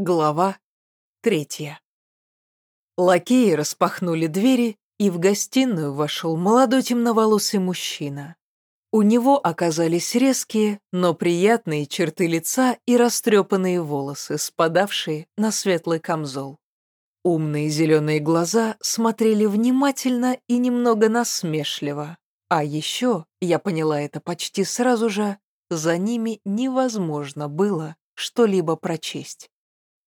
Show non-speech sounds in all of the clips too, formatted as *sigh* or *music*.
Глава третья. Лакеи распахнули двери, и в гостиную вошел молодой темноволосый мужчина. У него оказались резкие, но приятные черты лица и растрепанные волосы, спадавшие на светлый камзол. Умные зеленые глаза смотрели внимательно и немного насмешливо. А еще, я поняла это почти сразу же, за ними невозможно было что-либо прочесть.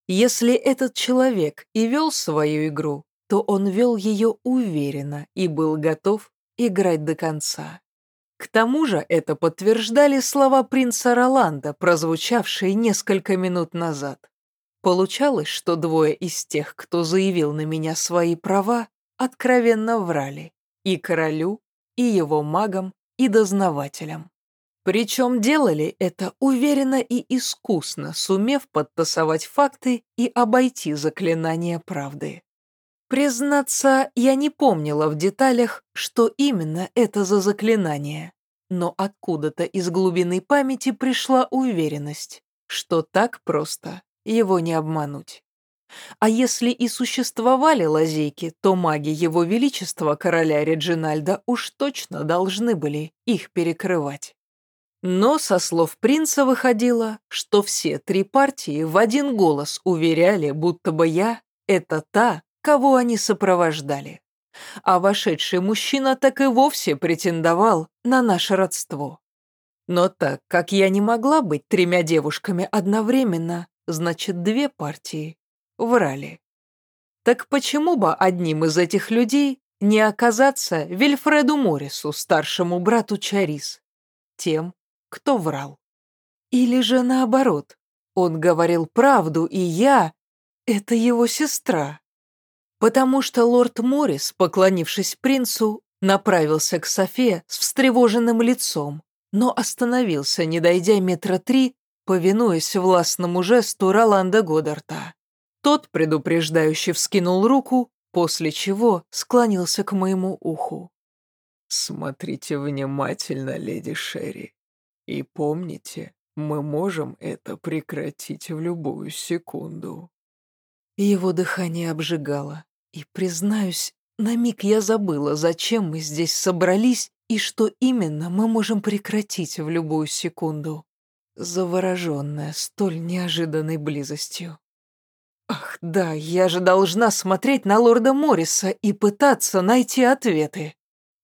Если этот человек и вел свою игру, то он вел ее уверенно и был готов играть до конца. К тому же это подтверждали слова принца Роланда, прозвучавшие несколько минут назад. Получалось, что двое из тех, кто заявил на меня свои права, откровенно врали и королю, и его магам, и дознавателям. Причем делали это уверенно и искусно, сумев подтасовать факты и обойти заклинание правды. Признаться, я не помнила в деталях, что именно это за заклинание, но откуда-то из глубины памяти пришла уверенность, что так просто его не обмануть. А если и существовали лазейки, то маги Его Величества короля Реджинальда уж точно должны были их перекрывать. Но со слов принца выходило, что все три партии в один голос уверяли, будто бы я — это та, кого они сопровождали. А вошедший мужчина так и вовсе претендовал на наше родство. Но так как я не могла быть тремя девушками одновременно, значит, две партии врали. Так почему бы одним из этих людей не оказаться Вильфреду Моррису, старшему брату Чарис, тем, кто врал. Или же наоборот, он говорил правду, и я — это его сестра. Потому что лорд Моррис, поклонившись принцу, направился к Софе с встревоженным лицом, но остановился, не дойдя метра три, повинуясь властному жесту Роланда Годдарта. Тот предупреждающе вскинул руку, после чего склонился к моему уху. «Смотрите внимательно, леди Шерри. И помните, мы можем это прекратить в любую секунду. Его дыхание обжигало, и, признаюсь, на миг я забыла, зачем мы здесь собрались и что именно мы можем прекратить в любую секунду, завороженная столь неожиданной близостью. Ах, да, я же должна смотреть на лорда Морриса и пытаться найти ответы.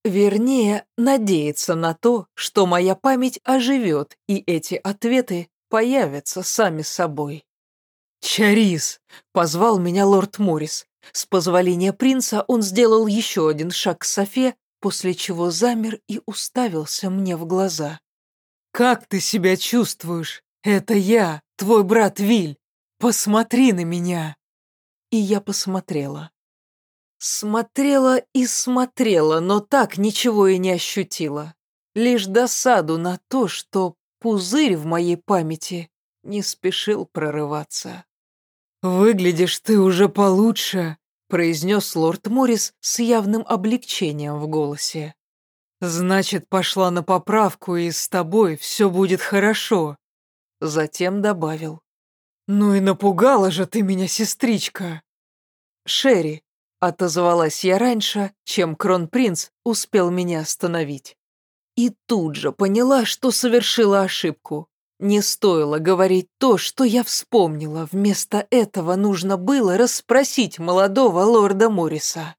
Вернее, надеяться на то, что моя память оживет, и эти ответы появятся сами собой. «Чарис!» — позвал меня лорд Моррис. С позволения принца он сделал еще один шаг к Софе, после чего замер и уставился мне в глаза. «Как ты себя чувствуешь? Это я, твой брат Виль. Посмотри на меня!» И я посмотрела. Смотрела и смотрела, но так ничего и не ощутила. Лишь досаду на то, что пузырь в моей памяти не спешил прорываться. «Выглядишь ты уже получше», — произнес лорд Моррис с явным облегчением в голосе. «Значит, пошла на поправку, и с тобой все будет хорошо». Затем добавил. «Ну и напугала же ты меня, сестричка!» «Шерри, Отозвалась я раньше, чем кронпринц успел меня остановить. И тут же поняла, что совершила ошибку. Не стоило говорить то, что я вспомнила. Вместо этого нужно было расспросить молодого лорда Морриса.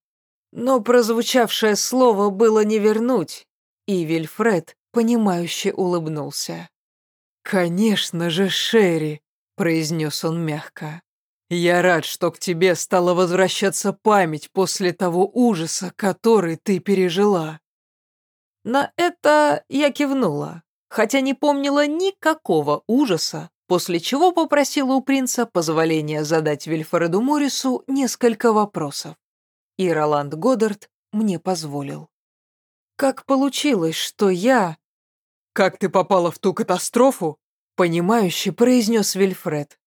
Но прозвучавшее слово было не вернуть, и Вильфред, понимающе улыбнулся. «Конечно же, Шерри», — произнес он мягко. Я рад, что к тебе стала возвращаться память после того ужаса, который ты пережила. На это я кивнула, хотя не помнила никакого ужаса, после чего попросила у принца позволения задать Вильфреду Моррису несколько вопросов. И Роланд Годдард мне позволил. Как получилось, что я... «Как ты попала в ту катастрофу?» — понимающе произнес Вильфред.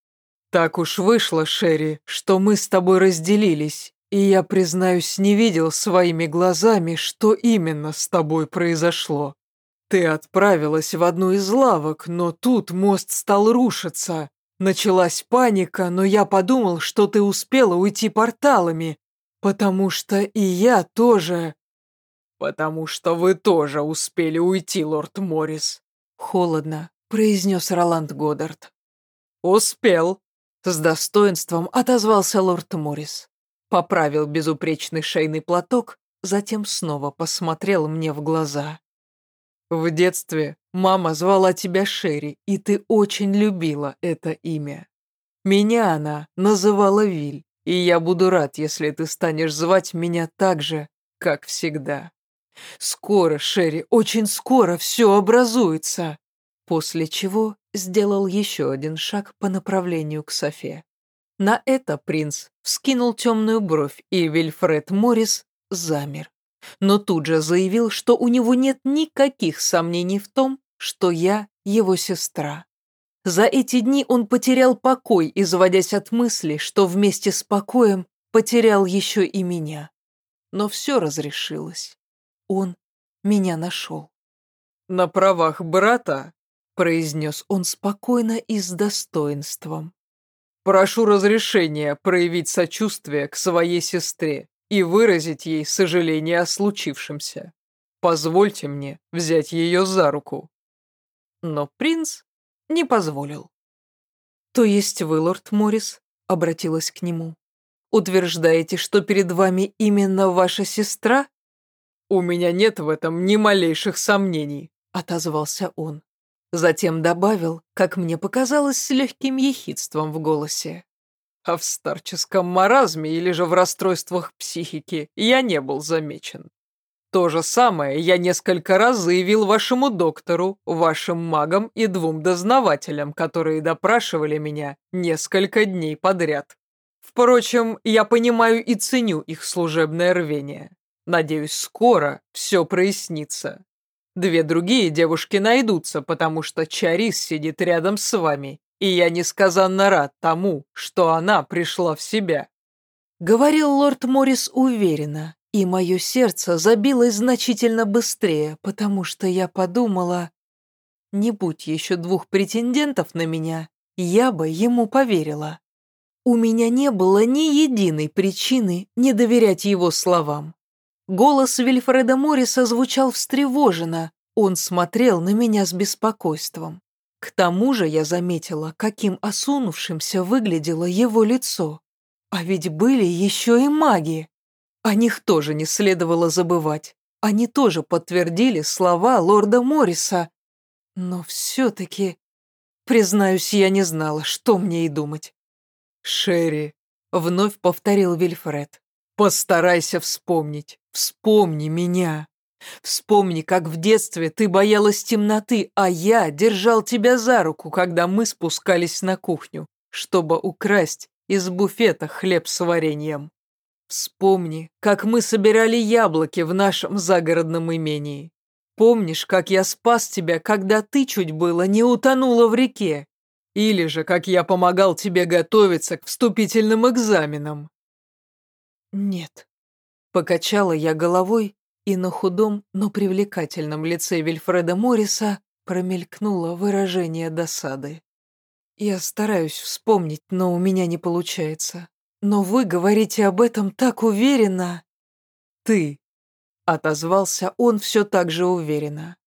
«Так уж вышло, Шерри, что мы с тобой разделились, и я, признаюсь, не видел своими глазами, что именно с тобой произошло. Ты отправилась в одну из лавок, но тут мост стал рушиться. Началась паника, но я подумал, что ты успела уйти порталами, потому что и я тоже...» «Потому что вы тоже успели уйти, лорд Моррис», — холодно произнес Роланд Годдард. «Успел», — с достоинством отозвался лорд Моррис. Поправил безупречный шейный платок, затем снова посмотрел мне в глаза. «В детстве мама звала тебя Шерри, и ты очень любила это имя. Меня она называла Виль, и я буду рад, если ты станешь звать меня так же, как всегда». Скоро, Шерри, очень скоро все образуется. После чего сделал еще один шаг по направлению к Софе. На это принц вскинул темную бровь, и Вильфред Моррис замер. Но тут же заявил, что у него нет никаких сомнений в том, что я его сестра. За эти дни он потерял покой, изводясь от мысли, что вместе с покоем потерял еще и меня. Но все разрешилось он меня нашел. «На правах брата», — произнес он спокойно и с достоинством. «Прошу разрешения проявить сочувствие к своей сестре и выразить ей сожаление о случившемся. Позвольте мне взять ее за руку». Но принц не позволил. «То есть вы, лорд Моррис?» — обратилась к нему. «Утверждаете, что перед вами именно ваша сестра?» «У меня нет в этом ни малейших сомнений», — отозвался он. Затем добавил, как мне показалось, с легким ехидством в голосе. «А в старческом маразме или же в расстройствах психики я не был замечен. То же самое я несколько раз заявил вашему доктору, вашим магам и двум дознавателям, которые допрашивали меня несколько дней подряд. Впрочем, я понимаю и ценю их служебное рвение. Надеюсь, скоро все прояснится. Две другие девушки найдутся, потому что Чарис сидит рядом с вами, и я несказанно рад тому, что она пришла в себя». Говорил лорд Моррис уверенно, и мое сердце забилось значительно быстрее, потому что я подумала, не будь еще двух претендентов на меня, я бы ему поверила. У меня не было ни единой причины не доверять его словам. Голос Вильфреда Морриса звучал встревоженно, он смотрел на меня с беспокойством. К тому же я заметила, каким осунувшимся выглядело его лицо. А ведь были еще и маги. О них тоже не следовало забывать. Они тоже подтвердили слова лорда Морриса. Но все-таки, признаюсь, я не знала, что мне и думать. «Шерри», — вновь повторил Вильфред, — «постарайся вспомнить, Вспомни меня. Вспомни, как в детстве ты боялась темноты, а я держал тебя за руку, когда мы спускались на кухню, чтобы украсть из буфета хлеб с вареньем. Вспомни, как мы собирали яблоки в нашем загородном имении. Помнишь, как я спас тебя, когда ты чуть было не утонула в реке? Или же, как я помогал тебе готовиться к вступительным экзаменам? Нет, Покачала я головой, и на худом, но привлекательном лице Вильфреда Морриса промелькнуло выражение досады. Я стараюсь вспомнить, но у меня не получается. Но вы говорите об этом так уверенно. Ты, отозвался он все так же уверенно.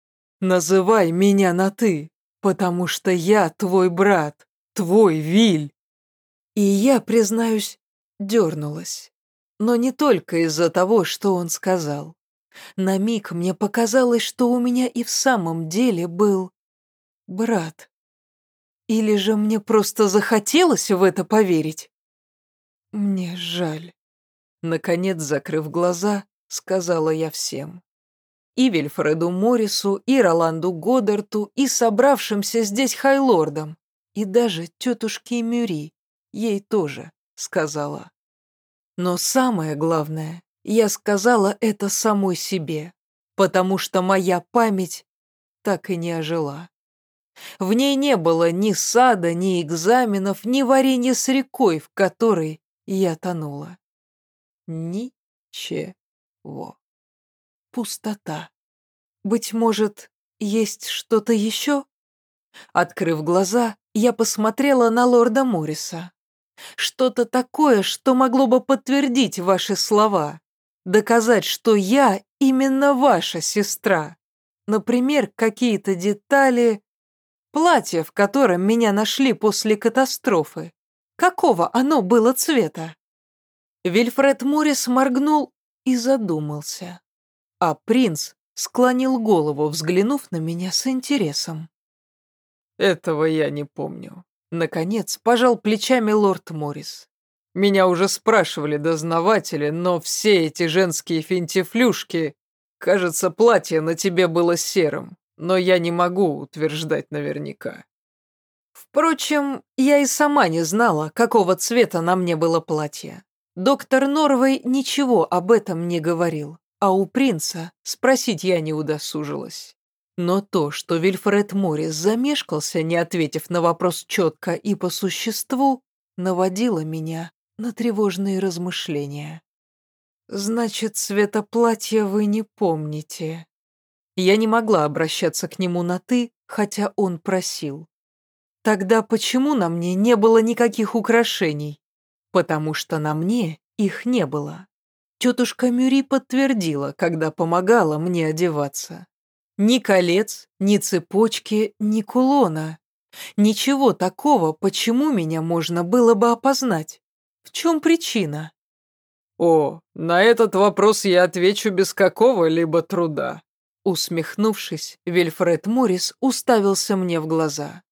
Называй меня на «ты», потому что я твой брат, твой Виль. И я, признаюсь, дернулась. Но не только из-за того, что он сказал. На миг мне показалось, что у меня и в самом деле был брат. Или же мне просто захотелось в это поверить? Мне жаль. Наконец, закрыв глаза, сказала я всем. И Вильфреду Моррису, и Роланду Годдарту, и собравшимся здесь хайлордам, и даже тетушке Мюри, ей тоже сказала. Но самое главное, я сказала это самой себе, потому что моя память так и не ожила. В ней не было ни сада, ни экзаменов, ни варенья с рекой, в которой я тонула. Ничего. Пустота. Быть может, есть что-то еще? Открыв глаза, я посмотрела на лорда Морриса. Что-то такое, что могло бы подтвердить ваши слова, доказать, что я именно ваша сестра. Например, какие-то детали... Платье, в котором меня нашли после катастрофы. Какого оно было цвета? Вильфред Моррис моргнул и задумался. А принц склонил голову, взглянув на меня с интересом. «Этого я не помню». Наконец пожал плечами лорд Моррис. «Меня уже спрашивали дознаватели, но все эти женские финтифлюшки... Кажется, платье на тебе было серым, но я не могу утверждать наверняка». Впрочем, я и сама не знала, какого цвета на мне было платье. Доктор Норвей ничего об этом не говорил, а у принца спросить я не удосужилась. Но то, что Вильфред Моррис замешкался, не ответив на вопрос четко и по существу, наводило меня на тревожные размышления. «Значит, цвета платья вы не помните». Я не могла обращаться к нему на «ты», хотя он просил. Тогда почему на мне не было никаких украшений? потому что на мне их не было. Тетушка Мюри подтвердила, когда помогала мне одеваться. Ни колец, ни цепочки, ни кулона. Ничего такого, почему меня можно было бы опознать. В чем причина? «О, на этот вопрос я отвечу без какого-либо труда». Усмехнувшись, Вильфред Моррис уставился мне в глаза.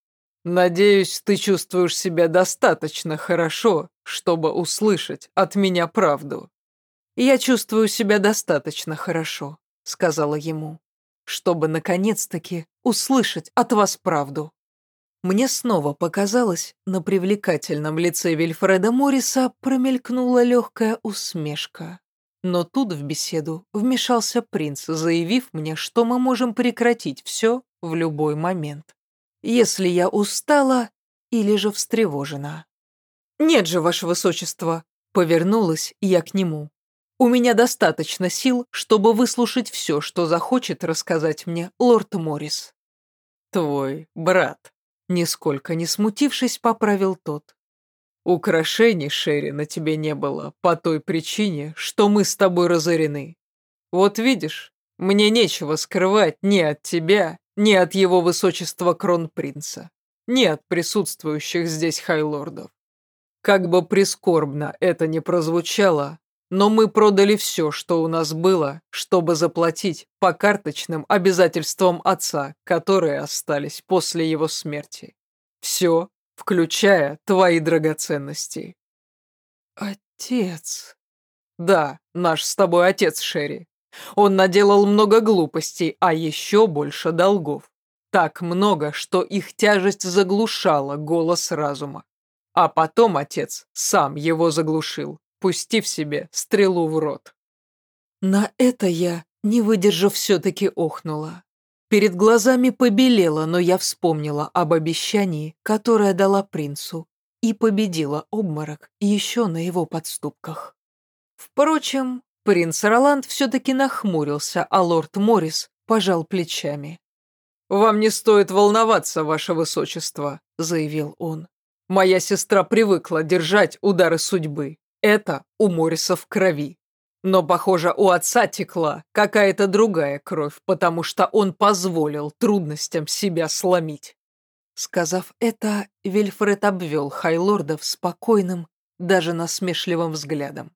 «Надеюсь, ты чувствуешь себя достаточно хорошо, чтобы услышать от меня правду». «Я чувствую себя достаточно хорошо», — сказала ему, «чтобы, наконец-таки, услышать от вас правду». Мне снова показалось, на привлекательном лице Вильфреда Морриса промелькнула легкая усмешка. Но тут в беседу вмешался принц, заявив мне, что мы можем прекратить все в любой момент если я устала или же встревожена. «Нет же, ваше высочество!» — повернулась я к нему. «У меня достаточно сил, чтобы выслушать все, что захочет рассказать мне лорд Моррис». «Твой брат», — нисколько не смутившись, поправил тот. «Украшений, Шерри, на тебе не было, по той причине, что мы с тобой разорены. Вот видишь, мне нечего скрывать ни от тебя, ни от его высочества кронпринца, ни от присутствующих здесь хайлордов. Как бы прискорбно это ни прозвучало, но мы продали все, что у нас было, чтобы заплатить по карточным обязательствам отца, которые остались после его смерти. Все, включая твои драгоценности. Отец. Да, наш с тобой отец Шерри. Он наделал много глупостей, а еще больше долгов. Так много, что их тяжесть заглушала голос разума. А потом отец сам его заглушил, пустив себе стрелу в рот. На это я, не выдержав, все-таки охнула. Перед глазами побелело, но я вспомнила об обещании, которое дала принцу, и победила обморок еще на его подступках. Впрочем, Принц Роланд все-таки нахмурился, а лорд Моррис пожал плечами. «Вам не стоит волноваться, ваше высочество», — заявил он. «Моя сестра привыкла держать удары судьбы. Это у Морриса в крови. Но, похоже, у отца текла какая-то другая кровь, потому что он позволил трудностям себя сломить». Сказав это, Вильфред обвел Хайлордов спокойным, даже насмешливым взглядом.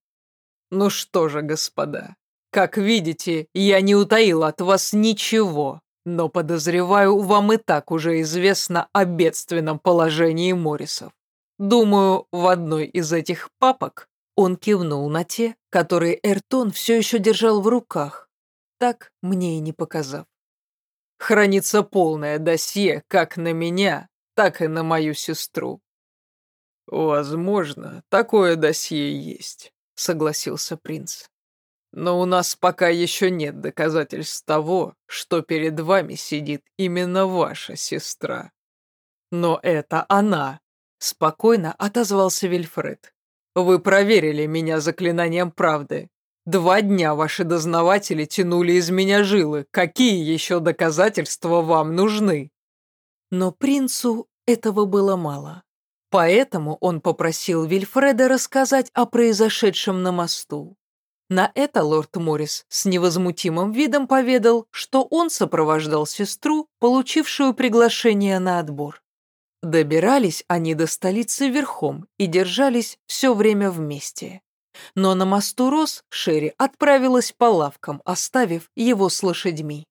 Ну что же, господа, как видите, я не утаил от вас ничего, но подозреваю, вам и так уже известно о бедственном положении Моррисов. Думаю, в одной из этих папок он кивнул на те, которые Эртон все еще держал в руках, так мне и не показав. Хранится полное досье как на меня, так и на мою сестру. Возможно, такое досье есть согласился принц. Но у нас пока еще нет доказательств того, что перед вами сидит именно ваша сестра. Но это она, спокойно отозвался Вильфред. Вы проверили меня заклинанием правды. Два дня ваши дознаватели тянули из меня жилы. Какие еще доказательства вам нужны? Но принцу этого было мало. Поэтому он попросил Вильфреда рассказать о произошедшем на мосту. На это лорд Моррис с невозмутимым видом поведал, что он сопровождал сестру, получившую приглашение на отбор. Добирались они до столицы верхом и держались все время вместе. Но на мосту Рос Шерри отправилась по лавкам, оставив его с лошадьми.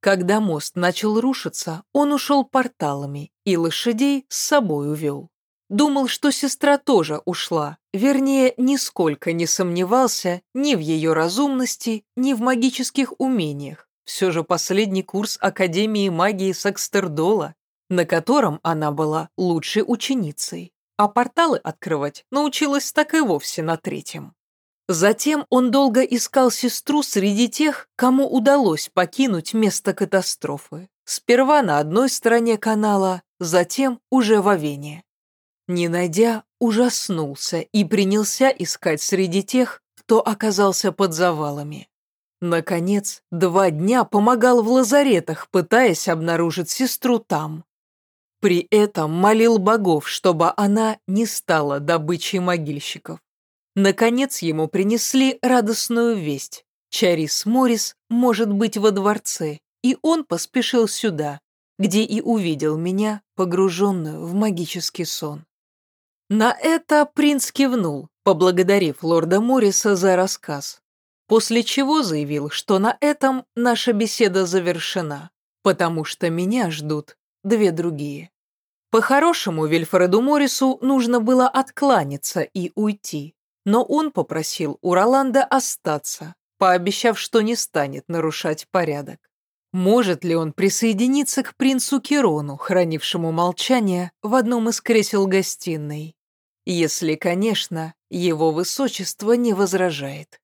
Когда мост начал рушиться, он ушел порталами и лошадей с собой увел. Думал, что сестра тоже ушла, вернее, нисколько не сомневался ни в ее разумности, ни в магических умениях. Все же последний курс Академии магии Сакстердола, на котором она была лучшей ученицей, а порталы открывать научилась так и вовсе на третьем. Затем он долго искал сестру среди тех, кому удалось покинуть место катастрофы. Сперва на одной стороне канала, затем уже в Авене. Не найдя, ужаснулся и принялся искать среди тех, кто оказался под завалами. Наконец, два дня помогал в лазаретах, пытаясь обнаружить сестру там. При этом молил богов, чтобы она не стала добычей могильщиков. Наконец ему принесли радостную весть. Чарис Моррис может быть во дворце, и он поспешил сюда, где и увидел меня, погруженную в магический сон. На это принц кивнул, поблагодарив лорда Морриса за рассказ, после чего заявил, что на этом наша беседа завершена, потому что меня ждут две другие. По-хорошему, Вильфреду Моррису нужно было откланяться и уйти, но он попросил у Роланда остаться, пообещав, что не станет нарушать порядок. Может ли он присоединиться к принцу Кирону, хранившему молчание в одном из кресел гостиной? Если, конечно, его высочество не возражает.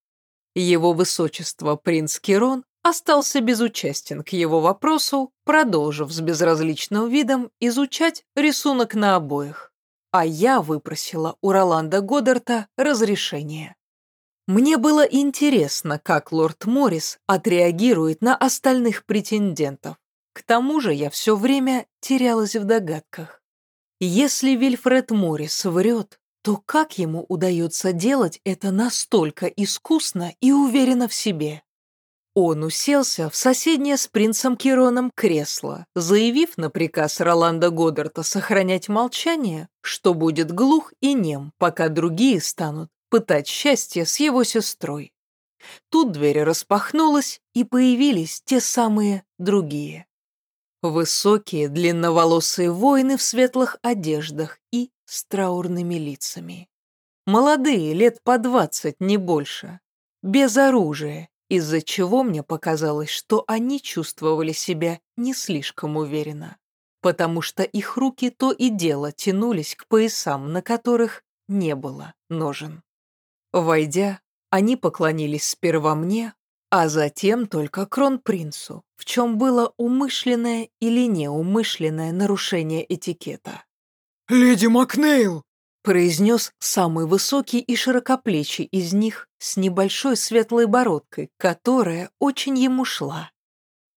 Его высочество принц Кирон остался безучастен к его вопросу, продолжив с безразличным видом изучать рисунок на обоих а я выпросила у Роланда Годдарта разрешение. Мне было интересно, как лорд Моррис отреагирует на остальных претендентов. К тому же я все время терялась в догадках. Если Вильфред Моррис врет, то как ему удается делать это настолько искусно и уверенно в себе? Он уселся в соседнее с принцем Кироном кресло, заявив на приказ Роланда Годдарта сохранять молчание, что будет глух и нем, пока другие станут пытать счастье с его сестрой. Тут дверь распахнулась, и появились те самые другие. Высокие, длинноволосые воины в светлых одеждах и с траурными лицами. Молодые, лет по двадцать, не больше. Без оружия из-за чего мне показалось, что они чувствовали себя не слишком уверенно, потому что их руки то и дело тянулись к поясам, на которых не было ножен. Войдя, они поклонились сперва мне, а затем только кронпринцу, в чем было умышленное или неумышленное нарушение этикета. «Леди Макнейл!» произнес самый высокий и широкоплечий из них с небольшой светлой бородкой, которая очень ему шла.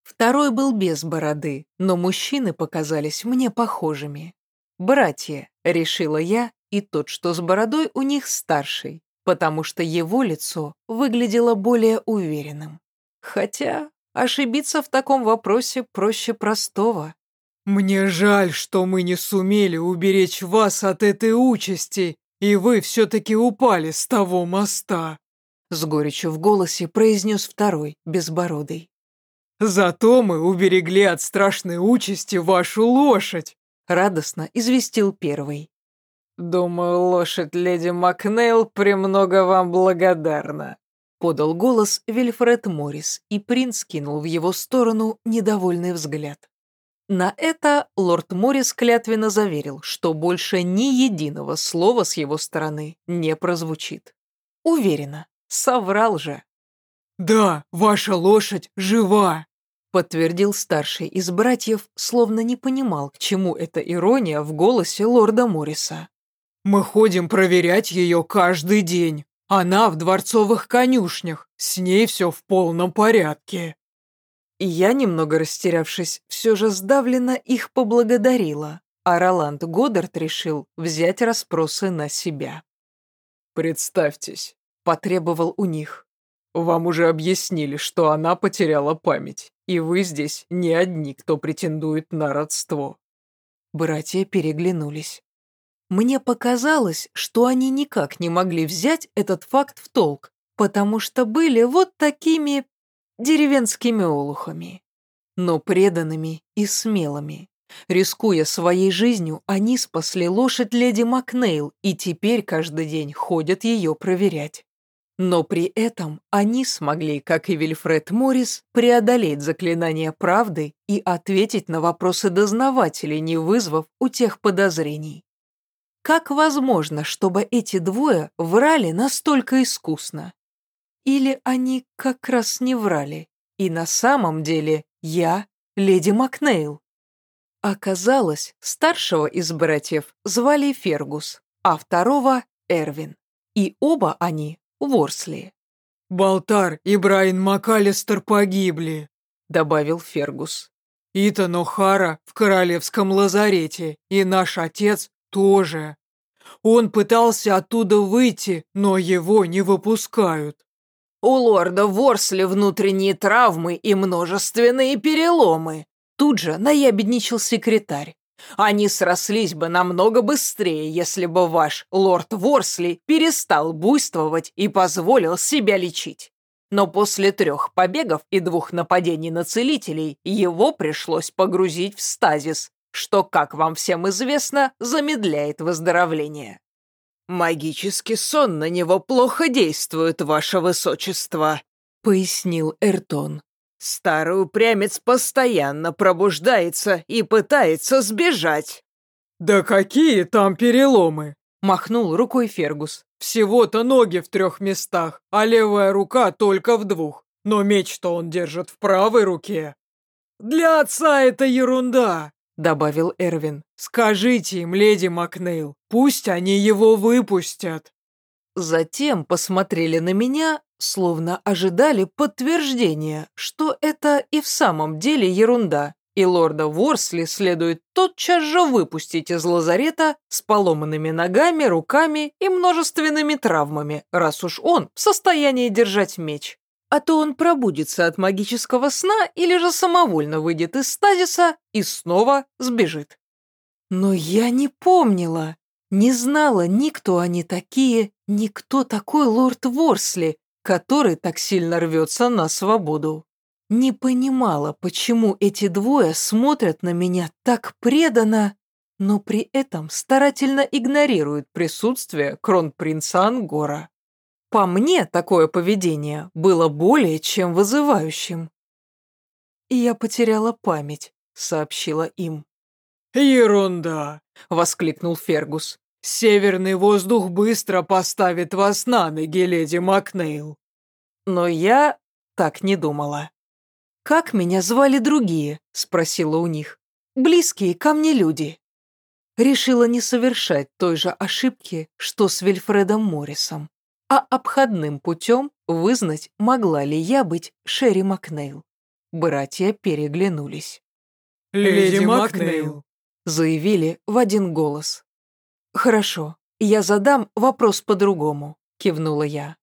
Второй был без бороды, но мужчины показались мне похожими. «Братья», — решила я, и тот, что с бородой, у них старший, потому что его лицо выглядело более уверенным. Хотя ошибиться в таком вопросе проще простого. «Мне жаль, что мы не сумели уберечь вас от этой участи, и вы все-таки упали с того моста», с горечью в голосе произнес второй, безбородый. «Зато мы уберегли от страшной участи вашу лошадь», радостно известил первый. «Думаю, лошадь леди Макнейл премного вам благодарна», подал голос Вильфред Моррис, и принц кинул в его сторону недовольный взгляд. На это лорд Моррис клятвенно заверил, что больше ни единого слова с его стороны не прозвучит. Уверена, соврал же. «Да, ваша лошадь жива!» подтвердил старший из братьев, словно не понимал, к чему эта ирония в голосе лорда Морриса. «Мы ходим проверять ее каждый день. Она в дворцовых конюшнях, с ней все в полном порядке». И я, немного растерявшись, все же сдавленно их поблагодарила, а Роланд Годдард решил взять расспросы на себя. «Представьтесь», — потребовал у них. «Вам уже объяснили, что она потеряла память, и вы здесь не одни, кто претендует на родство». Братья переглянулись. Мне показалось, что они никак не могли взять этот факт в толк, потому что были вот такими деревенскими олухами, но преданными и смелыми. Рискуя своей жизнью, они спасли лошадь леди Макнейл и теперь каждый день ходят ее проверять. Но при этом они смогли, как и Вильфред Моррис, преодолеть заклинание правды и ответить на вопросы дознавателей, не вызвав у тех подозрений. Как возможно, чтобы эти двое врали настолько искусно? Или они как раз не врали, и на самом деле я леди Макнейл? Оказалось, старшего из братьев звали Фергус, а второго — Эрвин. И оба они — Ворсли. «Балтар и Брайан МакАлистер погибли», — добавил Фергус. «Итан О'Хара в королевском лазарете, и наш отец тоже. Он пытался оттуда выйти, но его не выпускают». «У лорда Ворсли внутренние травмы и множественные переломы», Тут же наябедничал секретарь. Они срослись бы намного быстрее, если бы ваш лорд Ворсли перестал буйствовать и позволил себя лечить. Но после трех побегов и двух нападений на целителей его пришлось погрузить в стазис, что, как вам всем известно, замедляет выздоровление. «Магический сон на него плохо действует, ваше высочество», — пояснил Эртон. Старый упрямец постоянно пробуждается и пытается сбежать. «Да какие там переломы?» – махнул рукой Фергус. «Всего-то ноги в трех местах, а левая рука только в двух. Но меч-то он держит в правой руке». «Для отца это ерунда», – добавил Эрвин. «Скажите им, леди Макнейл, пусть они его выпустят». Затем посмотрели на меня, словно ожидали подтверждения, что это и в самом деле ерунда, и лорда Ворсли следует тотчас же выпустить из лазарета с поломанными ногами, руками и множественными травмами, раз уж он в состоянии держать меч. А то он пробудится от магического сна или же самовольно выйдет из стазиса и снова сбежит. Но я не помнила, не знала ни кто они такие, ни кто такой лорд Ворсли, который так сильно рвется на свободу. Не понимала, почему эти двое смотрят на меня так преданно, но при этом старательно игнорируют присутствие кронпринца Ангора. По мне, такое поведение было более чем вызывающим. И я потеряла память, сообщила им. «Ерунда!» — воскликнул Фергус. Северный воздух быстро поставит вас на ноги, леди Макнейл. Но я так не думала. «Как меня звали другие?» — спросила у них. «Близкие ко мне люди». Решила не совершать той же ошибки, что с Вильфредом Моррисом, а обходным путем вызнать, могла ли я быть Шерри Макнейл. Братья переглянулись. «Леди Макнейл», — заявили в один голос. «Хорошо, я задам вопрос по-другому», — кивнула я.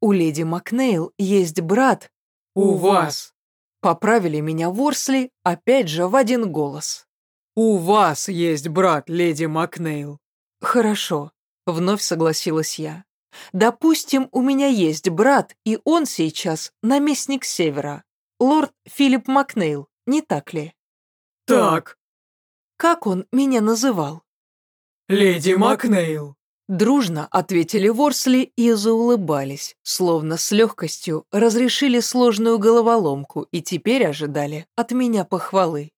«У леди Макнейл есть брат...» «У вас!» Поправили меня Ворсли, опять же в один голос. «У вас есть брат, леди Макнейл». «Хорошо», — вновь согласилась я. «Допустим, у меня есть брат, и он сейчас наместник Севера, лорд Филипп Макнейл, не так ли?» «Так». «Как он меня называл?» «Леди Макнейл!» Дружно ответили Ворсли и заулыбались, словно с легкостью разрешили сложную головоломку и теперь ожидали от меня похвалы.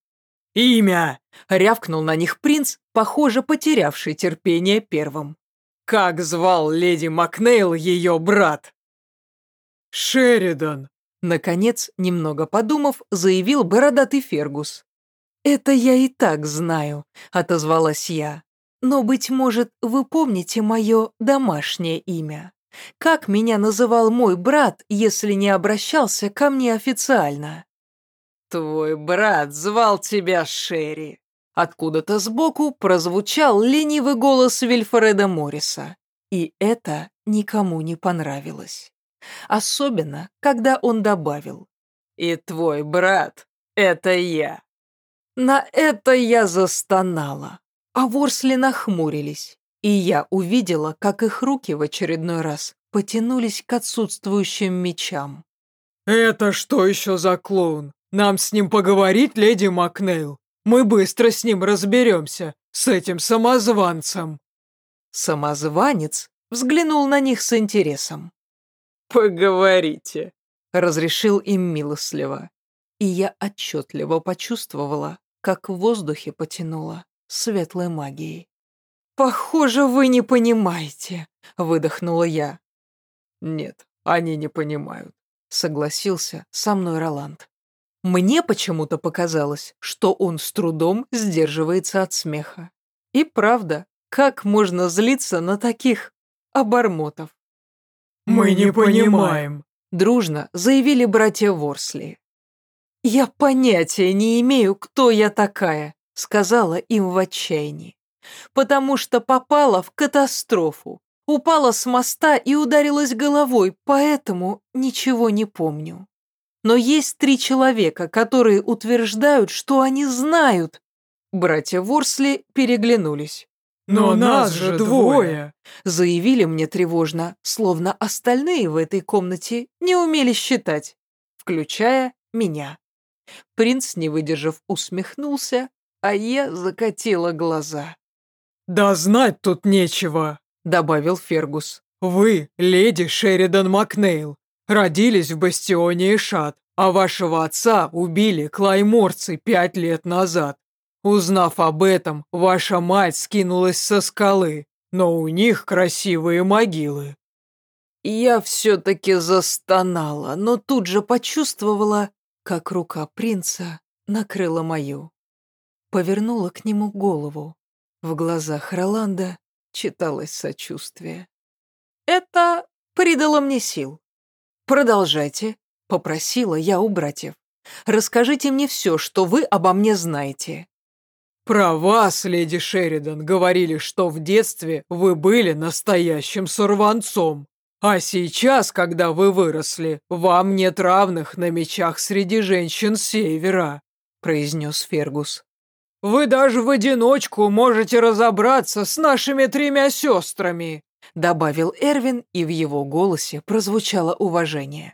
«Имя!» — рявкнул на них принц, похоже, потерявший терпение первым. «Как звал леди Макнейл ее брат?» «Шеридан!» Наконец, немного подумав, заявил бородатый Фергус. «Это я и так знаю», — отозвалась я. Но, быть может, вы помните мое домашнее имя? Как меня называл мой брат, если не обращался ко мне официально?» «Твой брат звал тебя Шерри», Откуда-то сбоку прозвучал ленивый голос Вильфреда Морриса, и это никому не понравилось. Особенно, когда он добавил «И твой брат — это я». На это я застонала, а ворсли нахмурились, и я увидела, как их руки в очередной раз потянулись к отсутствующим мечам. «Это что еще за клоун? Нам с ним поговорить, леди Макнейл? Мы быстро с ним разберемся, с этим самозванцем». Самозванец взглянул на них с интересом. «Поговорите», — разрешил им милостливо. И я отчетливо почувствовала, как в воздухе потянуло светлой магией. «Похоже, вы не понимаете», — выдохнула я. «Нет, они не понимают», — согласился со мной Роланд. Мне почему-то показалось, что он с трудом сдерживается от смеха. И правда, как можно злиться на таких обормотов? «Мы не понимаем», — дружно заявили братья Ворсли. «Я понятия не имею, кто я такая», — сказала им в отчаянии. «Потому что попала в катастрофу, Упала с моста и ударилась головой, поэтому ничего не помню. Но есть три человека, которые утверждают, что они знают. Братья Ворсли переглянулись. «Но нас же двое!» Заявили мне тревожно, словно остальные в этой комнате не умели считать, включая меня. Принц, не выдержав, усмехнулся, а я закатила глаза. «Да знать тут нечего!» добавил Фергус. «Вы, леди Шеридан Макнейл, родились в бастионе Ишат, а вашего отца убили клайморцы пять лет назад. Узнав об этом, ваша мать скинулась со скалы, но у них красивые могилы». Я все-таки застонала, но тут же почувствовала, как рука принца накрыла мою. Повернула к нему голову. В глазах Роланда читалось сочувствие. Это придало мне сил. Продолжайте, попросила я у братьев. Расскажите мне все, что вы обо мне знаете. Про вас, леди Шеридан, говорили, что в детстве вы были настоящим сорванцом. А сейчас, когда вы выросли, вам нет равных на мечах среди женщин Севера», — произнес Фергус. Вы даже в одиночку можете разобраться с нашими тремя сестрами», добавил Эрвин, и в его голосе прозвучало уважение.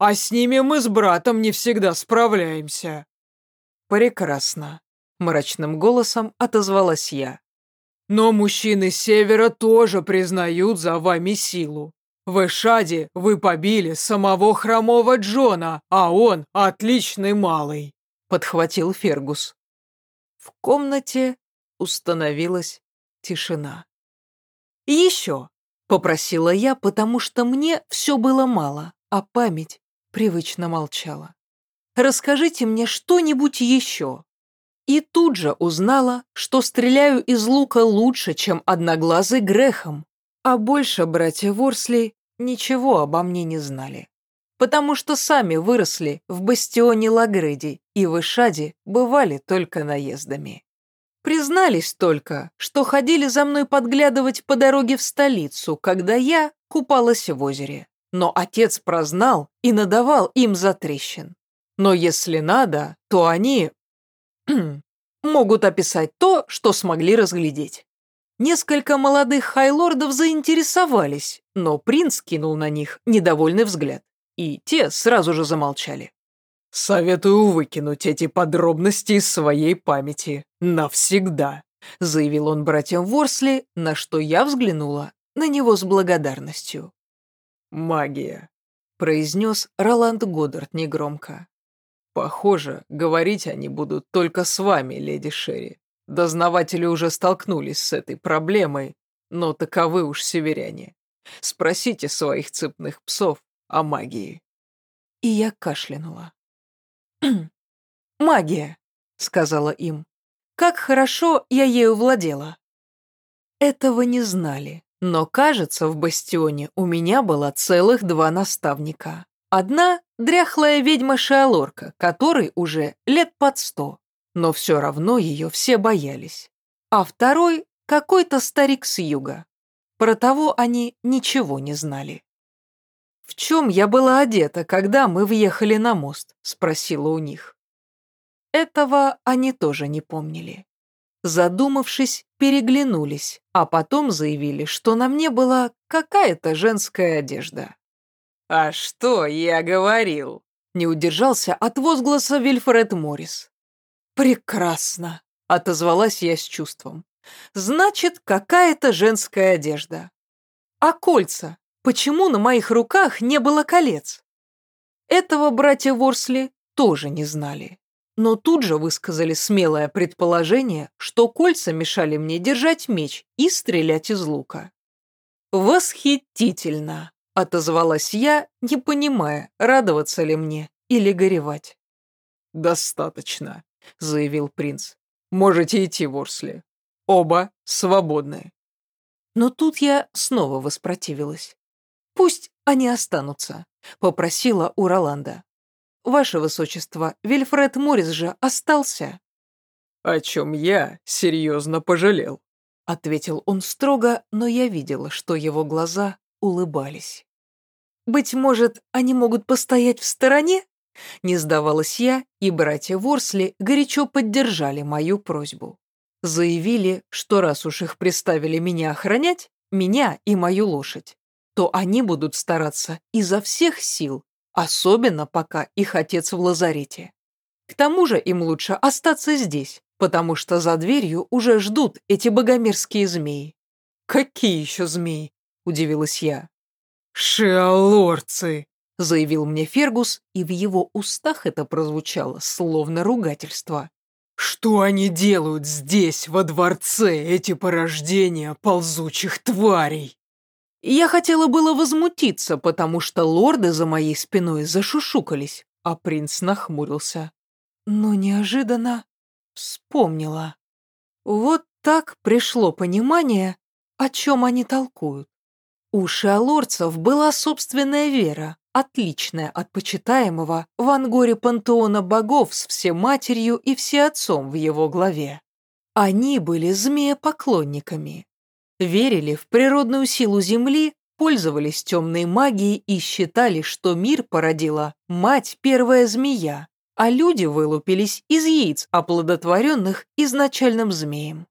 «А с ними мы с братом не всегда справляемся». «Прекрасно», — мрачным голосом отозвалась я. «Но мужчины Севера тоже признают за вами силу. В Эшаде вы побили самого хромого Джона, а он отличный малый», — подхватил Фергус. В комнате установилась тишина. «Еще!» — попросила я, потому что мне все было мало, а память привычно молчала. «Расскажите мне что-нибудь еще!» И тут же узнала, что стреляю из лука лучше, чем одноглазый грехом, а больше братья Ворсли ничего обо мне не знали потому что сами выросли в бастионе Лагреди и в Ишаде бывали только наездами. Признались только, что ходили за мной подглядывать по дороге в столицу, когда я купалась в озере. Но отец прознал и надавал им за трещин. Но если надо, то они *clears throat* могут описать то, что смогли разглядеть. Несколько молодых хайлордов заинтересовались, но принц кинул на них недовольный взгляд и те сразу же замолчали. «Советую выкинуть эти подробности из своей памяти. Навсегда», — заявил он братьям Ворсли, на что я взглянула на него с благодарностью. «Магия», — произнес Роланд Годдард негромко. «Похоже, говорить они будут только с вами, леди Шерри. Дознаватели уже столкнулись с этой проблемой, но таковы уж северяне. Спросите своих цепных псов, о магии. И я кашлянула. *clears throat* «Магия», — сказала им. «Как хорошо я ею владела». Этого не знали, но, кажется, в бастионе у меня было целых два наставника. Одна — дряхлая ведьма Шиалорка, которой уже лет под сто. но все равно ее все боялись. А второй — какой-то старик с юга. Про того они ничего не знали. «В чем я была одета, когда мы въехали на мост?» — спросила у них. Этого они тоже не помнили. Задумавшись, переглянулись, а потом заявили, что на мне была какая-то женская одежда. «А что я говорил?» — не удержался от возгласа Вильфред Моррис. «Прекрасно!» — отозвалась я с чувством. «Значит, какая-то женская одежда. А кольца? Почему на моих руках не было колец?» Этого братья Ворсли тоже не знали но тут же высказали смелое предположение, что кольца мешали мне держать меч и стрелять из лука. «Восхитительно!» — отозвалась я, не понимая, радоваться ли мне или горевать. «Достаточно», — заявил принц. «Можете идти, Ворсли. Оба свободны». Но тут я снова воспротивилась. «Пусть они останутся», — попросила у Роланда. Ваше Высочество, Вильфред Моррис же остался». «О чем я серьезно пожалел», — ответил он строго, но я видела, что его глаза улыбались. «Быть может, они могут постоять в стороне?» Не сдавалась я, и братья Ворсли горячо поддержали мою просьбу. Заявили, что раз уж их приставили меня охранять, меня и мою лошадь, то они будут стараться изо всех сил, Особенно пока их отец в лазарете. К тому же им лучше остаться здесь, потому что за дверью уже ждут эти богомерзкие змеи. «Какие еще змеи?» – удивилась я. «Шиалорцы!» – заявил мне Фергус, и в его устах это прозвучало, словно ругательство. «Что они делают здесь, во дворце, эти порождения ползучих тварей?» Я хотела было возмутиться, потому что лорды за моей спиной зашушукались, а принц нахмурился. Но неожиданно вспомнила. Вот так пришло понимание, о чем они толкуют. У шиалорцев была собственная вера, отличная от почитаемого в ангоре пантеона богов с всематерью и всеотцом в его главе. Они были змеепоклонниками, верили в природную силу Земли, пользовались темной магией и считали, что мир породила мать первая змея, а люди вылупились из яиц, оплодотворенных изначальным змеем.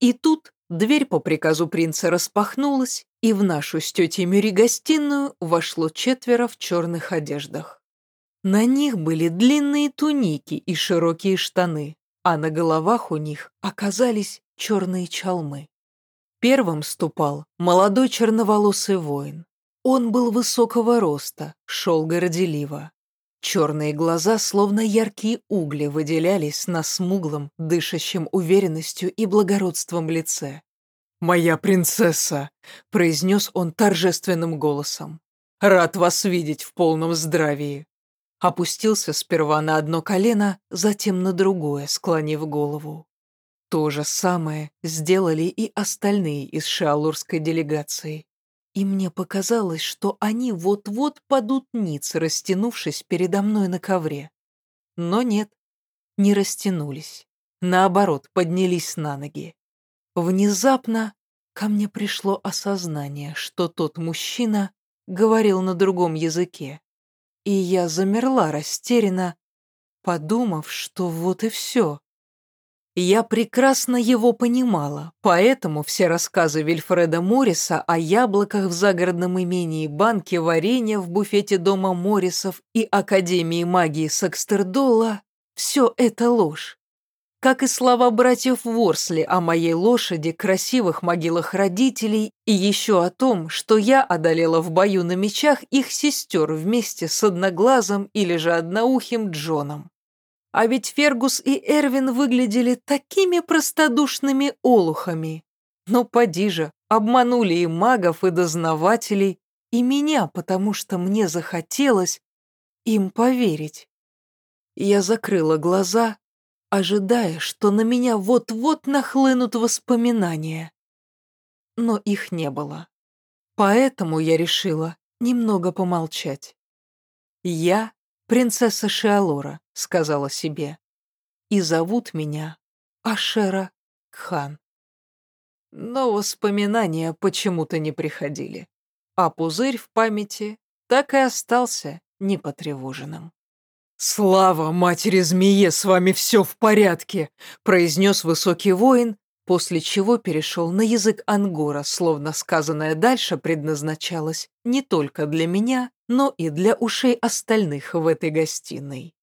И тут дверь по приказу принца распахнулась, и в нашу с тетей Мюри гостиную вошло четверо в черных одеждах. На них были длинные туники и широкие штаны, а на головах у них оказались черные чалмы. Первым ступал молодой черноволосый воин. Он был высокого роста, шел горделиво. Черные глаза, словно яркие угли, выделялись на смуглом, дышащем уверенностью и благородством лице. «Моя принцесса!» — произнес он торжественным голосом. «Рад вас видеть в полном здравии!» Опустился сперва на одно колено, затем на другое, склонив голову. То же самое сделали и остальные из шиалурской делегации. И мне показалось, что они вот-вот падут ниц, растянувшись передо мной на ковре. Но нет, не растянулись. Наоборот, поднялись на ноги. Внезапно ко мне пришло осознание, что тот мужчина говорил на другом языке. И я замерла растерянно, подумав, что вот и все. Я прекрасно его понимала, поэтому все рассказы Вильфреда Морриса о яблоках в загородном имении, банке варенья в буфете дома Моррисов и Академии магии Сакстердола – все это ложь. Как и слова братьев Ворсли о моей лошади, красивых могилах родителей и еще о том, что я одолела в бою на мечах их сестер вместе с одноглазым или же одноухим Джоном. А ведь Фергус и Эрвин выглядели такими простодушными олухами. Но поди же, обманули и магов, и дознавателей, и меня, потому что мне захотелось им поверить. Я закрыла глаза, ожидая, что на меня вот-вот нахлынут воспоминания. Но их не было. Поэтому я решила немного помолчать. Я принцесса Шиалора», — сказала себе. и зовут меня Ашера Кхан. Но воспоминания почему-то не приходили, а пузырь в памяти так и остался непотревоженным. «Слава матери-змее, с вами все в порядке!» произнес высокий воин, после чего перешел на язык ангора, словно сказанное дальше предназначалось не только для меня, но и для ушей остальных в этой гостиной.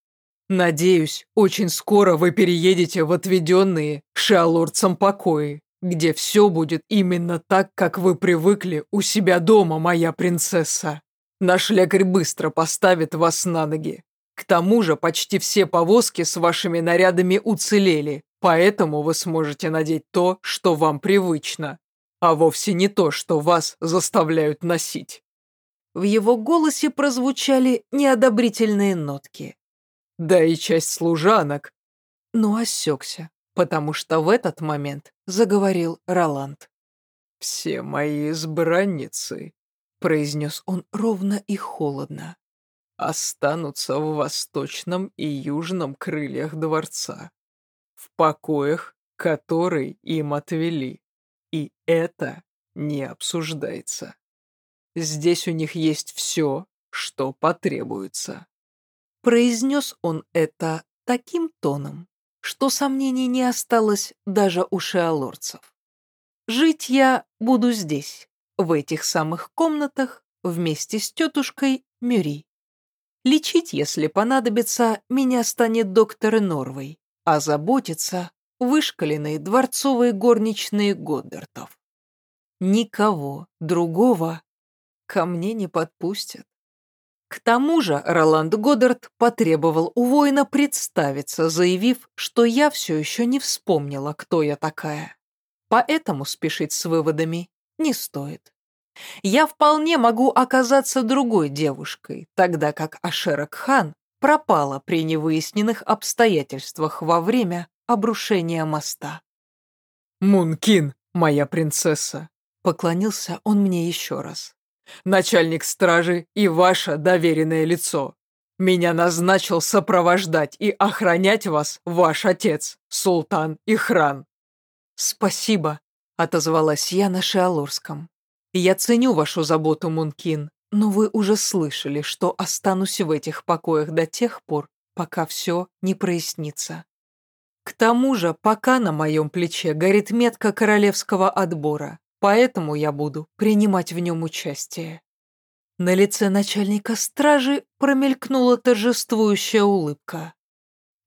«Надеюсь, очень скоро вы переедете в отведенные шиалорцам покои, где все будет именно так, как вы привыкли у себя дома, моя принцесса. Наш лекарь быстро поставит вас на ноги. К тому же почти все повозки с вашими нарядами уцелели, поэтому вы сможете надеть то, что вам привычно, а вовсе не то, что вас заставляют носить». В его голосе прозвучали неодобрительные нотки. Да и часть служанок. Но осекся, потому что в этот момент заговорил Роланд. «Все мои избранницы», — произнес он ровно и холодно, «останутся в восточном и южном крыльях дворца, в покоях, которые им отвели, и это не обсуждается. Здесь у них есть все, что потребуется». Произнес он это таким тоном, что сомнений не осталось даже у шиалорцев. Жить я буду здесь, в этих самых комнатах, вместе с тетушкой Мюри. Лечить, если понадобится, меня станет доктор Норвей, а заботиться вышкаленные дворцовые горничные Годдартов. Никого другого ко мне не подпустят. К тому же Роланд Годдард потребовал у воина представиться, заявив, что я все еще не вспомнила, кто я такая. Поэтому спешить с выводами не стоит. Я вполне могу оказаться другой девушкой, тогда как Ашера Кхан пропала при невыясненных обстоятельствах во время обрушения моста. «Мункин, моя принцесса!» Поклонился он мне еще раз начальник стражи и ваше доверенное лицо. Меня назначил сопровождать и охранять вас ваш отец, султан Ихран». «Спасибо», — отозвалась я на шиалорском. «Я ценю вашу заботу, Мункин, но вы уже слышали, что останусь в этих покоях до тех пор, пока все не прояснится. К тому же, пока на моем плече горит метка королевского отбора, поэтому я буду принимать в нем участие». На лице начальника стражи промелькнула торжествующая улыбка.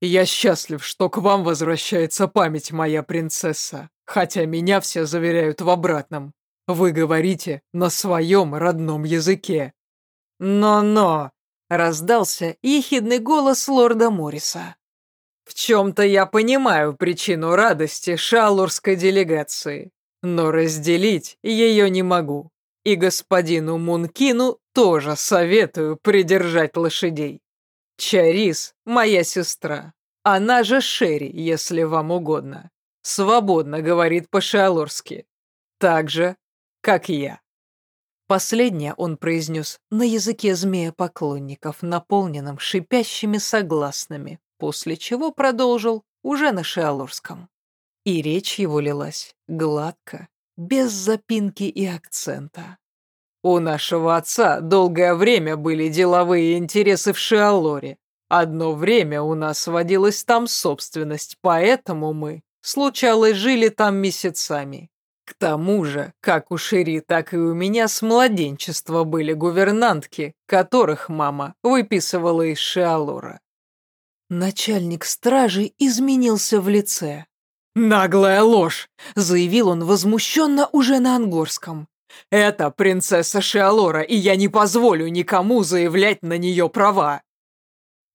«Я счастлив, что к вам возвращается память, моя принцесса, хотя меня все заверяют в обратном. Вы говорите на своем родном языке». «Но-но!» — раздался ехидный голос лорда Морриса. «В чем-то я понимаю причину радости шалурской делегации но разделить ее не могу. И господину Мункину тоже советую придержать лошадей. Чарис – моя сестра. Она же Шерри, если вам угодно. Свободно говорит по-шиалорски. Так же, как я. Последнее он произнес на языке змея-поклонников, наполненном шипящими согласными, после чего продолжил уже на шиалорском. И речь его лилась гладко, без запинки и акцента. У нашего отца долгое время были деловые интересы в Шиалоре. Одно время у нас водилась там собственность, поэтому мы, случалось, жили там месяцами. К тому же, как у Шири, так и у меня с младенчества были гувернантки, которых мама выписывала из Шиалора. Начальник стражи изменился в лице. «Наглая ложь!» — заявил он возмущенно уже на ангорском. «Это принцесса Шиалора, и я не позволю никому заявлять на нее права!»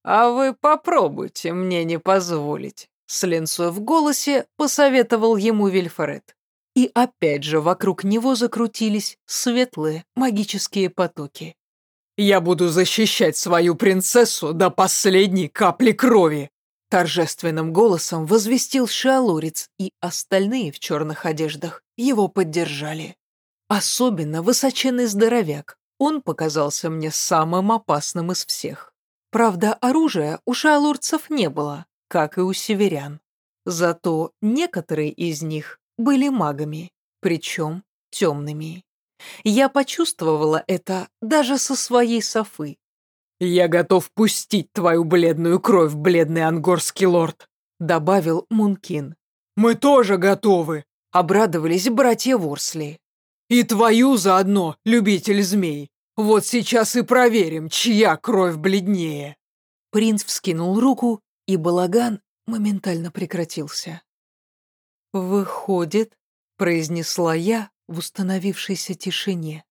«А вы попробуйте мне не позволить», — с линцой в голосе посоветовал ему Вильфред. И опять же вокруг него закрутились светлые магические потоки. «Я буду защищать свою принцессу до последней капли крови!» Торжественным голосом возвестил Шиалорец, и остальные в черных одеждах его поддержали. Особенно высоченный здоровяк. Он показался мне самым опасным из всех. Правда, оружия у шиалорцев не было, как и у северян. Зато некоторые из них были магами, причем темными. Я почувствовала это даже со своей Софы. «Я готов пустить твою бледную кровь, бледный ангорский лорд», — добавил Мункин. «Мы тоже готовы», — обрадовались братья Ворсли. «И твою заодно, любитель змей. Вот сейчас и проверим, чья кровь бледнее». Принц вскинул руку, и балаган моментально прекратился. «Выходит», — произнесла я в установившейся тишине,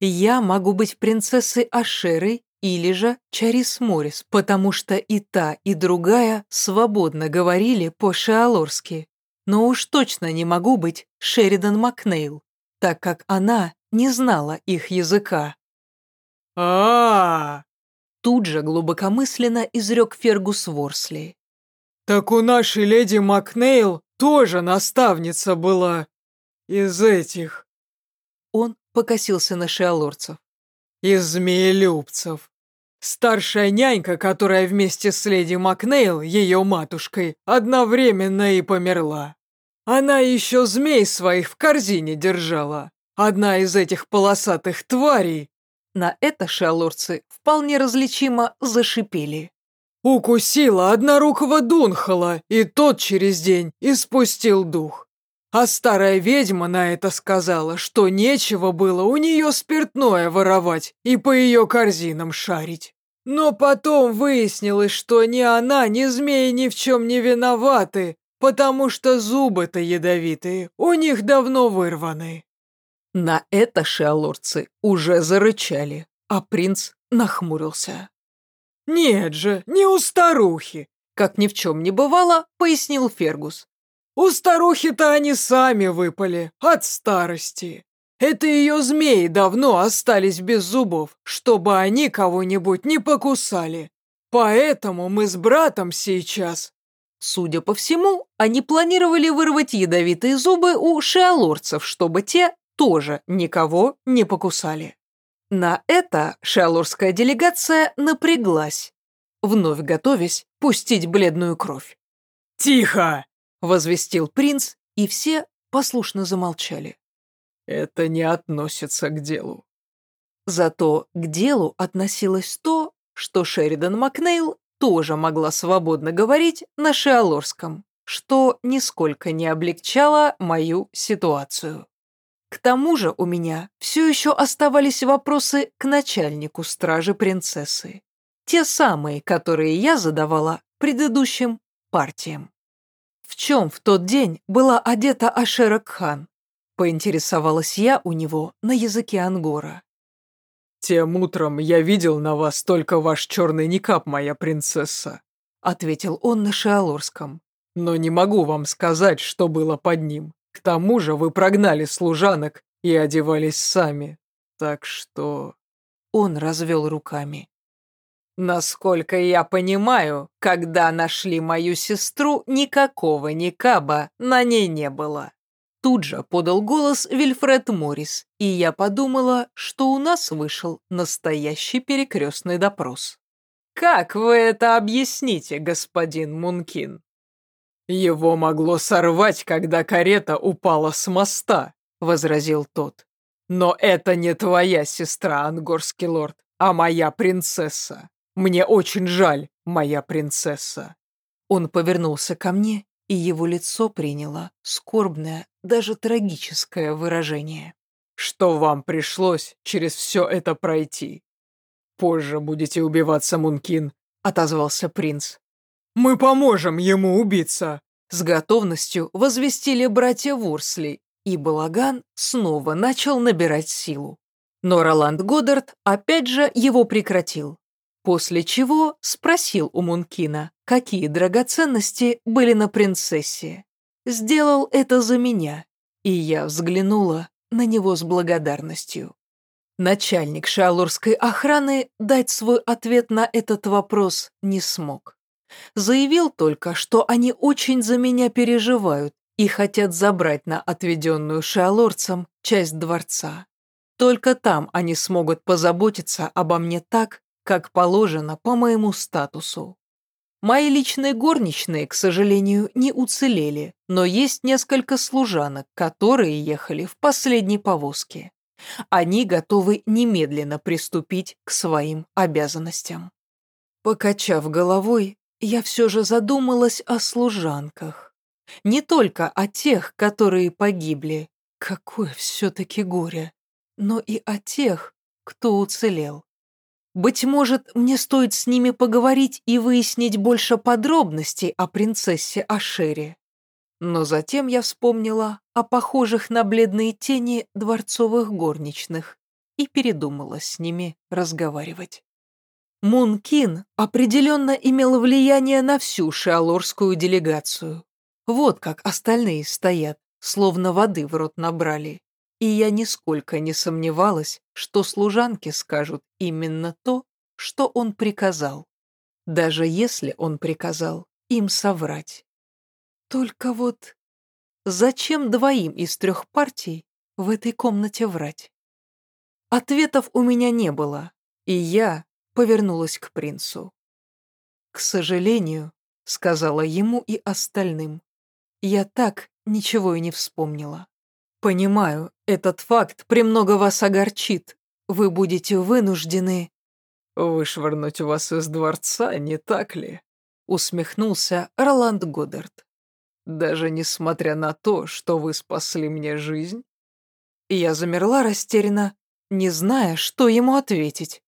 «я могу быть принцессой Ашерой или же Чарис Морис, потому что и та, и другая свободно говорили по-шиалорски. Но уж точно не могу быть Шеридан Макнейл, так как она не знала их языка. а, -а, -а Тут же глубокомысленно изрек Фергус Ворсли. «Так у нашей леди Макнейл тоже наставница была из этих». Он покосился на шиалорцев. «Из змеелюбцев. Старшая нянька, которая вместе с леди Макнейл, ее матушкой, одновременно и померла. Она еще змей своих в корзине держала. Одна из этих полосатых тварей на это шалорцы вполне различимо зашипели. «Укусила однорукого Дунхала, и тот через день испустил дух. А старая ведьма на это сказала, что нечего было у нее спиртное воровать и по ее корзинам шарить. Но потом выяснилось, что ни она, ни змеи ни в чем не виноваты, потому что зубы-то ядовитые, у них давно вырваны. На это шиалорцы уже зарычали, а принц нахмурился. «Нет же, не у старухи!» Как ни в чем не бывало, пояснил Фергус. «У старухи-то они сами выпали, от старости. Это ее змеи давно остались без зубов, чтобы они кого-нибудь не покусали. Поэтому мы с братом сейчас...» Судя по всему, они планировали вырвать ядовитые зубы у шиалорцев, чтобы те тоже никого не покусали. На это шалурская делегация напряглась, вновь готовясь пустить бледную кровь. «Тихо!» — возвестил принц, и все послушно замолчали. «Это не относится к делу». Зато к делу относилось то, что Шеридан Макнейл тоже могла свободно говорить на шиалорском, что нисколько не облегчало мою ситуацию. К тому же у меня все еще оставались вопросы к начальнику стражи принцессы. Те самые, которые я задавала предыдущим партиям. В чем в тот день была одета Ашера Кхан? Поинтересовалась я у него на языке ангора. «Тем утром я видел на вас только ваш черный никап, моя принцесса», ответил он на шиалорском. «Но не могу вам сказать, что было под ним. К тому же вы прогнали служанок и одевались сами. Так что...» Он развел руками. «Насколько я понимаю, когда нашли мою сестру, никакого никаба на ней не было». Тут же подал голос Вильфред Моррис, и я подумала, что у нас вышел настоящий перекрестный допрос. «Как вы это объясните, господин Мункин?» «Его могло сорвать, когда карета упала с моста», — возразил тот. «Но это не твоя сестра, ангорский лорд, а моя принцесса. Мне очень жаль, моя принцесса». Он повернулся ко мне, и его лицо приняло скорбное, даже трагическое выражение. «Что вам пришлось через все это пройти? Позже будете убиваться, Мункин», — отозвался принц. «Мы поможем ему убиться!» С готовностью возвестили братья Вурсли, и балаган снова начал набирать силу. Но Роланд Годдард опять же его прекратил. После чего спросил у Мункина, какие драгоценности были на принцессе. Сделал это за меня, и я взглянула на него с благодарностью. Начальник шалурской охраны дать свой ответ на этот вопрос не смог. Заявил только, что они очень за меня переживают и хотят забрать на отведенную шиалорцам часть дворца. Только там они смогут позаботиться обо мне так, как положено по моему статусу. Мои личные горничные, к сожалению, не уцелели, но есть несколько служанок, которые ехали в последней повозке. Они готовы немедленно приступить к своим обязанностям. Покачав головой, я все же задумалась о служанках. Не только о тех, которые погибли, какое все-таки горе, но и о тех, кто уцелел. Быть может, мне стоит с ними поговорить и выяснить больше подробностей о принцессе Ашере. Но затем я вспомнила о похожих на бледные тени дворцовых горничных и передумала с ними разговаривать. Мункин определенно имел влияние на всю шиалорскую делегацию. Вот как остальные стоят, словно воды в рот набрали. И я нисколько не сомневалась, что служанки скажут именно то, что он приказал. Даже если он приказал им соврать. Только вот зачем двоим из трех партий в этой комнате врать? Ответов у меня не было, и я повернулась к принцу. «К сожалению», — сказала ему и остальным, — «я так ничего и не вспомнила. Понимаю, этот факт премного вас огорчит. Вы будете вынуждены...» «Вышвырнуть вас из дворца, не так ли?» — усмехнулся Роланд Годдард. Даже несмотря на то, что вы спасли мне жизнь? Я замерла растерянно, не зная, что ему ответить.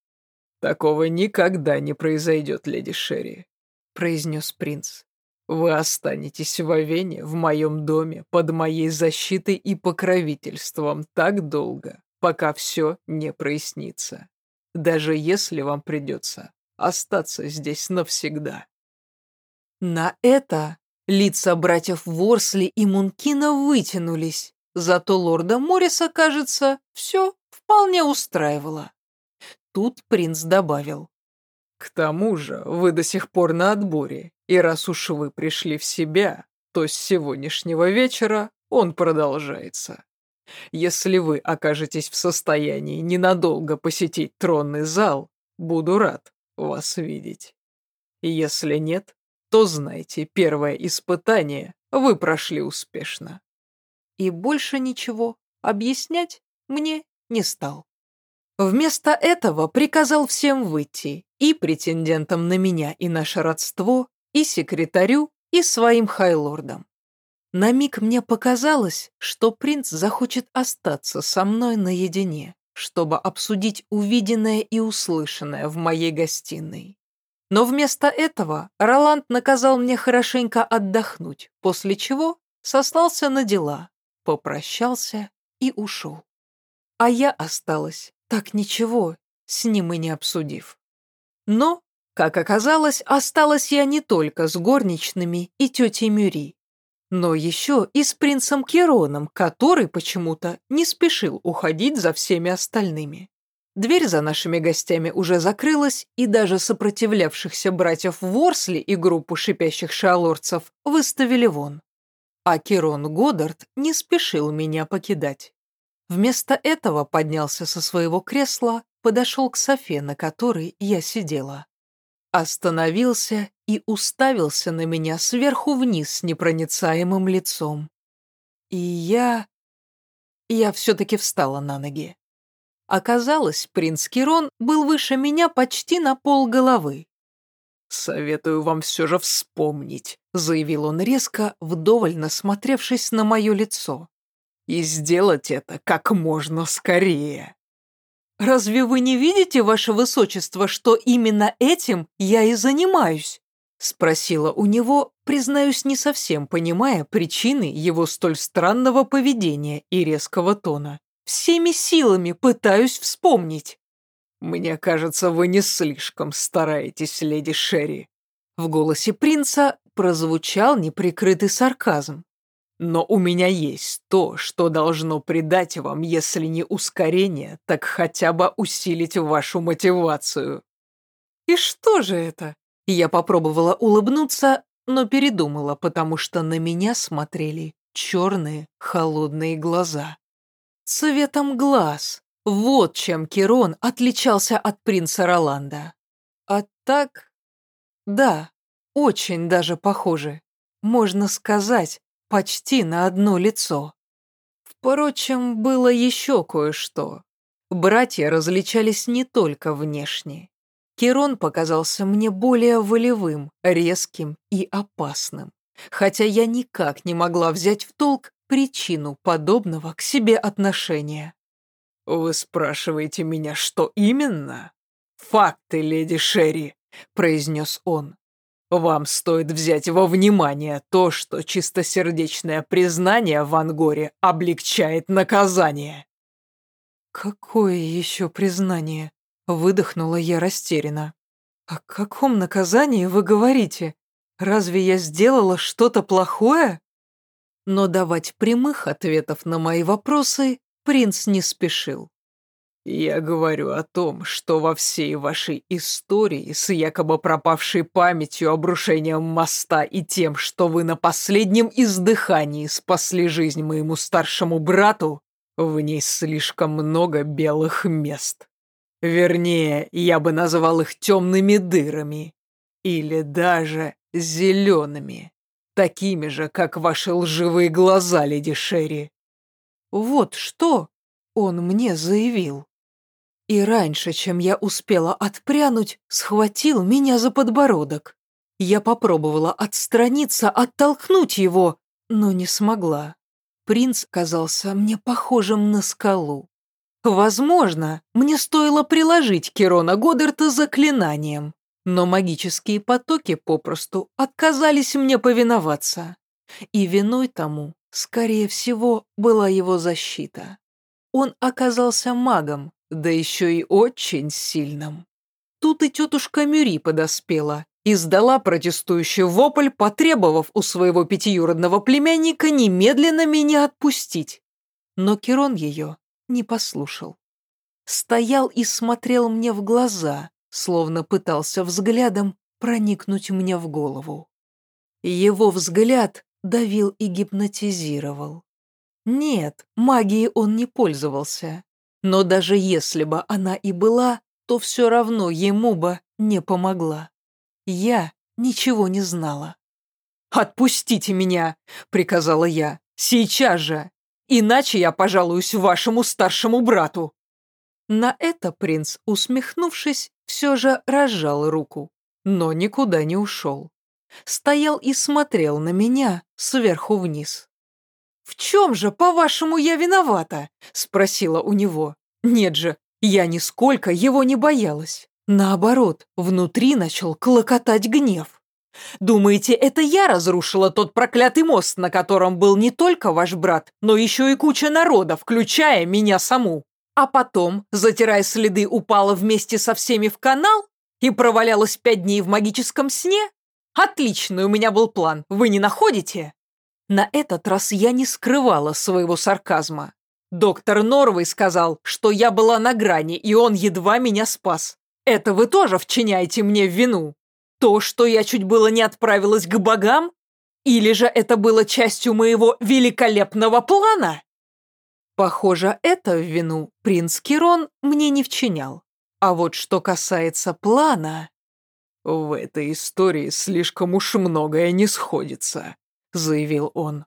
«Такого никогда не произойдет, леди Шерри», — произнес принц. «Вы останетесь в Авене, в моем доме, под моей защитой и покровительством так долго, пока все не прояснится. Даже если вам придется остаться здесь навсегда». На это Лица братьев Ворсли и Мункина вытянулись, зато лорда Морриса, кажется, все вполне устраивало. Тут принц добавил. «К тому же вы до сих пор на отборе, и раз уж вы пришли в себя, то с сегодняшнего вечера он продолжается. Если вы окажетесь в состоянии ненадолго посетить тронный зал, буду рад вас видеть. Если нет, то знайте, первое испытание вы прошли успешно. И больше ничего объяснять мне не стал. Вместо этого приказал всем выйти, и претендентам на меня и наше родство, и секретарю, и своим хайлордам. На миг мне показалось, что принц захочет остаться со мной наедине, чтобы обсудить увиденное и услышанное в моей гостиной. Но вместо этого Роланд наказал мне хорошенько отдохнуть, после чего сослался на дела, попрощался и ушел. А я осталась, так ничего, с ним и не обсудив. Но, как оказалось, осталась я не только с горничными и тетей Мюри, но еще и с принцем Кироном, который почему-то не спешил уходить за всеми остальными. Дверь за нашими гостями уже закрылась, и даже сопротивлявшихся братьев Ворсли и группу шипящих шалорцев выставили вон. А Кирон Годдард не спешил меня покидать. Вместо этого поднялся со своего кресла, подошел к софе, на которой я сидела. Остановился и уставился на меня сверху вниз с непроницаемым лицом. И я... Я все-таки встала на ноги. Оказалось, принц Кирон был выше меня почти на пол головы. «Советую вам все же вспомнить», — заявил он резко, вдоволь насмотревшись на мое лицо. «И сделать это как можно скорее». «Разве вы не видите, ваше высочество, что именно этим я и занимаюсь?» — спросила у него, признаюсь, не совсем понимая причины его столь странного поведения и резкого тона. Всеми силами пытаюсь вспомнить. «Мне кажется, вы не слишком стараетесь, леди Шерри». В голосе принца прозвучал неприкрытый сарказм. «Но у меня есть то, что должно придать вам, если не ускорение, так хотя бы усилить вашу мотивацию». «И что же это?» Я попробовала улыбнуться, но передумала, потому что на меня смотрели черные холодные глаза. Цветом глаз. Вот чем Кирон отличался от принца Роланда. А так... Да, очень даже похожи. Можно сказать, почти на одно лицо. Впрочем, было еще кое-что. Братья различались не только внешне. Керон показался мне более волевым, резким и опасным, хотя я никак не могла взять в толк причину подобного к себе отношения. «Вы спрашиваете меня, что именно?» «Факты, леди Шерри», — произнес он. «Вам стоит взять во внимание то, что чистосердечное признание в Ангоре облегчает наказание». «Какое еще признание?» — выдохнула я растерянно. «О каком наказании вы говорите? Разве я сделала что-то плохое?» Но давать прямых ответов на мои вопросы принц не спешил. «Я говорю о том, что во всей вашей истории с якобы пропавшей памятью, обрушением моста и тем, что вы на последнем издыхании спасли жизнь моему старшему брату, в ней слишком много белых мест. Вернее, я бы назвал их темными дырами. Или даже зелеными. Такими же, как ваши лживые глаза, леди Шерри. Вот что он мне заявил. И раньше, чем я успела отпрянуть, схватил меня за подбородок. Я попробовала отстраниться, оттолкнуть его, но не смогла. Принц казался мне похожим на скалу. Возможно, мне стоило приложить Керона Годдарта заклинанием, но магические потоки попросту отказались мне повиноваться. И виной тому Скорее всего, была его защита. Он оказался магом, да еще и очень сильным. Тут и тетушка Мюри подоспела, издала протестующий вопль, потребовав у своего пятиюродного племянника немедленно меня отпустить. Но Кирон ее не послушал. Стоял и смотрел мне в глаза, словно пытался взглядом проникнуть мне в голову. Его взгляд давил и гипнотизировал. Нет, магией он не пользовался. Но даже если бы она и была, то все равно ему бы не помогла. Я ничего не знала. «Отпустите меня!» — приказала я. «Сейчас же! Иначе я пожалуюсь вашему старшему брату!» На это принц, усмехнувшись, все же разжал руку, но никуда не ушел стоял и смотрел на меня сверху вниз. «В чем же, по-вашему, я виновата?» — спросила у него. «Нет же, я нисколько его не боялась. Наоборот, внутри начал клокотать гнев. Думаете, это я разрушила тот проклятый мост, на котором был не только ваш брат, но еще и куча народа, включая меня саму? А потом, затирая следы, упала вместе со всеми в канал и провалялась пять дней в магическом сне? Отличный у меня был план, вы не находите? На этот раз я не скрывала своего сарказма. Доктор Норвей сказал, что я была на грани, и он едва меня спас. Это вы тоже вчиняете мне в вину? То, что я чуть было не отправилась к богам? Или же это было частью моего великолепного плана? Похоже, это в вину принц Кирон мне не вчинял. А вот что касается плана... «В этой истории слишком уж многое не сходится», — заявил он.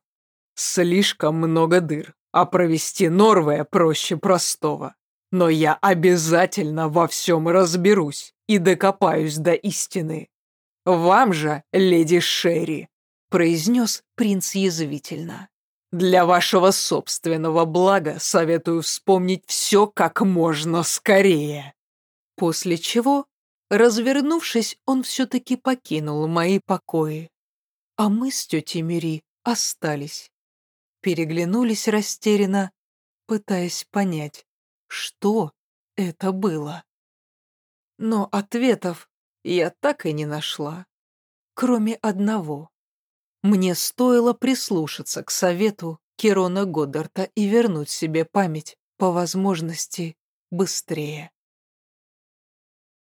«Слишком много дыр, а провести Норвея проще простого. Но я обязательно во всем разберусь и докопаюсь до истины. Вам же, леди Шерри», — произнес принц язвительно. «Для вашего собственного блага советую вспомнить все как можно скорее». После чего Развернувшись, он все-таки покинул мои покои. А мы с тетей Мири остались. Переглянулись растерянно, пытаясь понять, что это было. Но ответов я так и не нашла. Кроме одного. Мне стоило прислушаться к совету Керона Годдарта и вернуть себе память, по возможности, быстрее.